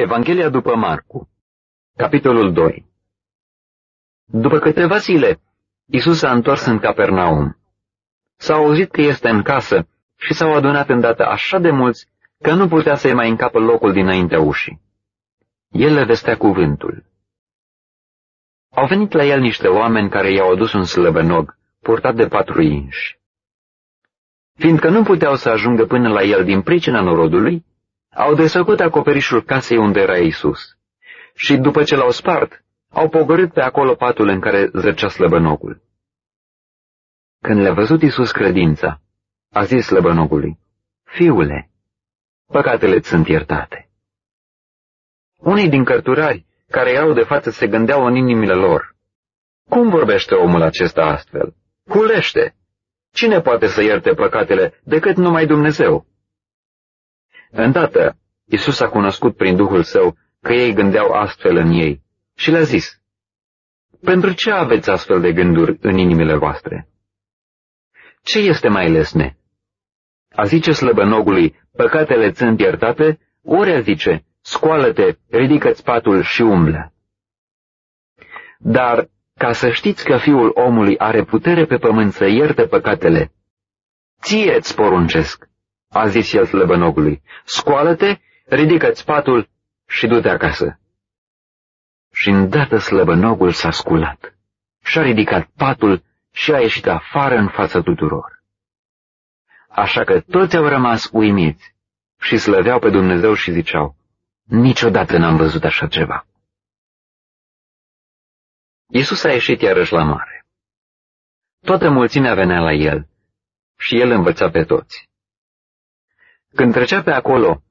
Evanghelia după Marcu Capitolul 2 După câteva zile, Isus s-a întors în Capernaum. S-a auzit că este în casă și s-au adunat îndată așa de mulți că nu putea să-i mai încapă locul dinaintea ușii. El le vestea cuvântul. Au venit la el niște oameni care i-au adus un slăbănog, purtat de patru inși. Fiindcă nu puteau să ajungă până la el din pricina norodului, au desfăcut acoperișul casei unde era Isus. Și după ce l-au spart, au pogorât pe acolo patul în care zăcea slăbănogul. Când le-a văzut Isus credința, a zis slăbănogului, Fiule, păcatele sunt iertate. Unii din cărturari care erau de față se gândeau în inimile lor, Cum vorbește omul acesta astfel? Culește! Cine poate să ierte păcatele decât numai Dumnezeu? Îndată, Isus a cunoscut prin Duhul Său că ei gândeau astfel în ei și le-a zis, Pentru ce aveți astfel de gânduri în inimile voastre? Ce este mai lesne? A zice slăbănogului, păcatele sunt iertate, ori a zice, scoală-te, ridică-ți patul și umblă. Dar, ca să știți că fiul omului are putere pe pământ să ierte păcatele, ție îți poruncesc, a zis el slăbănogului, scoală-te, ridică-ți patul și du-te acasă. Și îndată slăbănogul s-a sculat și-a ridicat patul și a ieșit afară în fața tuturor. Așa că toți au rămas uimiți și slăveau pe Dumnezeu și ziceau, niciodată n-am văzut așa ceva. Iisus a ieșit iarăși la mare. Toată mulțimea venea la el și el învăța pe toți. Când trecea pe acolo,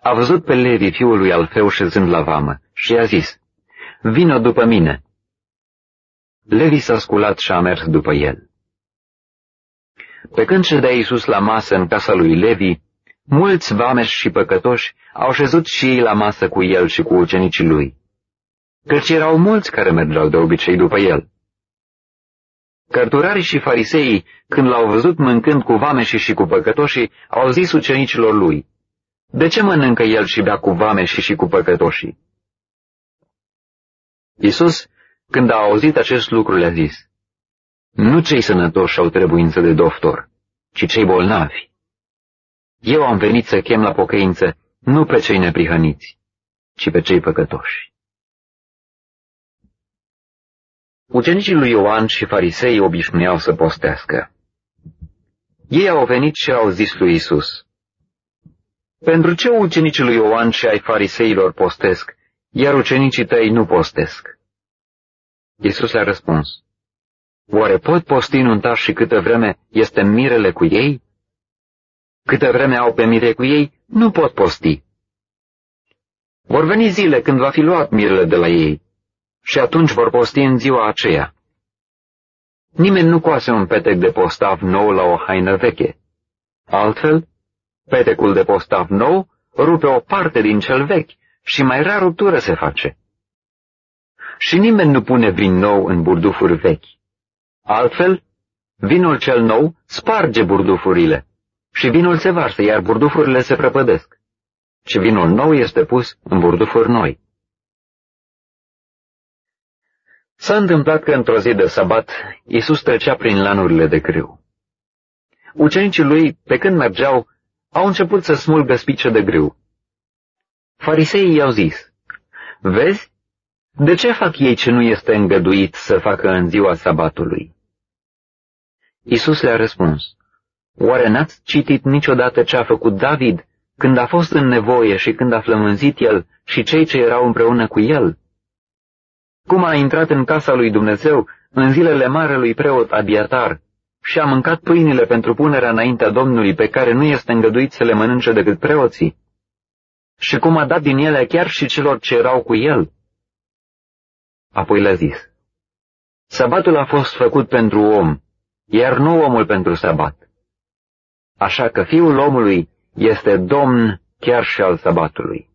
a văzut pe Levi, fiul lui Alfeu, șezând la vamă și i-a zis, Vino după mine. Levi s-a sculat și a mers după el. Pe când ședea Iisus la masă în casa lui Levi, mulți vameși și păcătoși au șezut și ei la masă cu el și cu ucenicii lui, căci erau mulți care mergeau de obicei după el. Cărturarii și fariseii, când l-au văzut mâncând cu vameșii și cu păcătoșii, au zis ucenicilor lui, De ce mănâncă el și bea cu vameșii și cu păcătoșii? Iisus, când a auzit acest lucru, le-a zis, Nu cei sănătoși au trebuință de doctor, ci cei bolnavi. Eu am venit să chem la pocăință nu pe cei neprihăniți, ci pe cei păcătoși. Ucenicii lui Ioan și farisei obișnuiau să postească. Ei au venit și au zis lui Isus: Pentru ce ucenicii lui Ioan și ai fariseilor postesc, iar ucenicii tăi nu postesc? Isus le-a răspuns: Oare pot posti nuntași și câtă vreme este mirele cu ei? Câtă vreme au pe mire cu ei, nu pot posti. Vor veni zile când va fi luat mirele de la ei și atunci vor posti în ziua aceea. Nimeni nu coase un petec de postav nou la o haină veche. Altfel, petecul de postav nou rupe o parte din cel vechi și mai rar ruptură se face. Și nimeni nu pune vin nou în burdufuri vechi. Altfel, vinul cel nou sparge burdufurile și vinul se varsă, iar burdufurile se prăpădesc. Și vinul nou este pus în burdufuri noi. S-a întâmplat că într-o zi de sabat, Iisus trecea prin lanurile de grâu. Ucenicii lui, pe când mergeau, au început să smulgă spice de grâu. Fariseii i-au zis, Vezi, de ce fac ei ce nu este îngăduit să facă în ziua sabatului? Iisus le-a răspuns, Oare n-ați citit niciodată ce a făcut David când a fost în nevoie și când a flămânzit el și cei ce erau împreună cu el? Cum a intrat în casa lui Dumnezeu în zilele marelui preot Abiatar și a mâncat pâinile pentru punerea înaintea Domnului pe care nu este îngăduit să le mănânce decât preoții, și cum a dat din ele chiar și celor ce erau cu el. Apoi le-a zis, Sabatul a fost făcut pentru om, iar nu omul pentru sabat. Așa că fiul omului este domn chiar și al sabatului.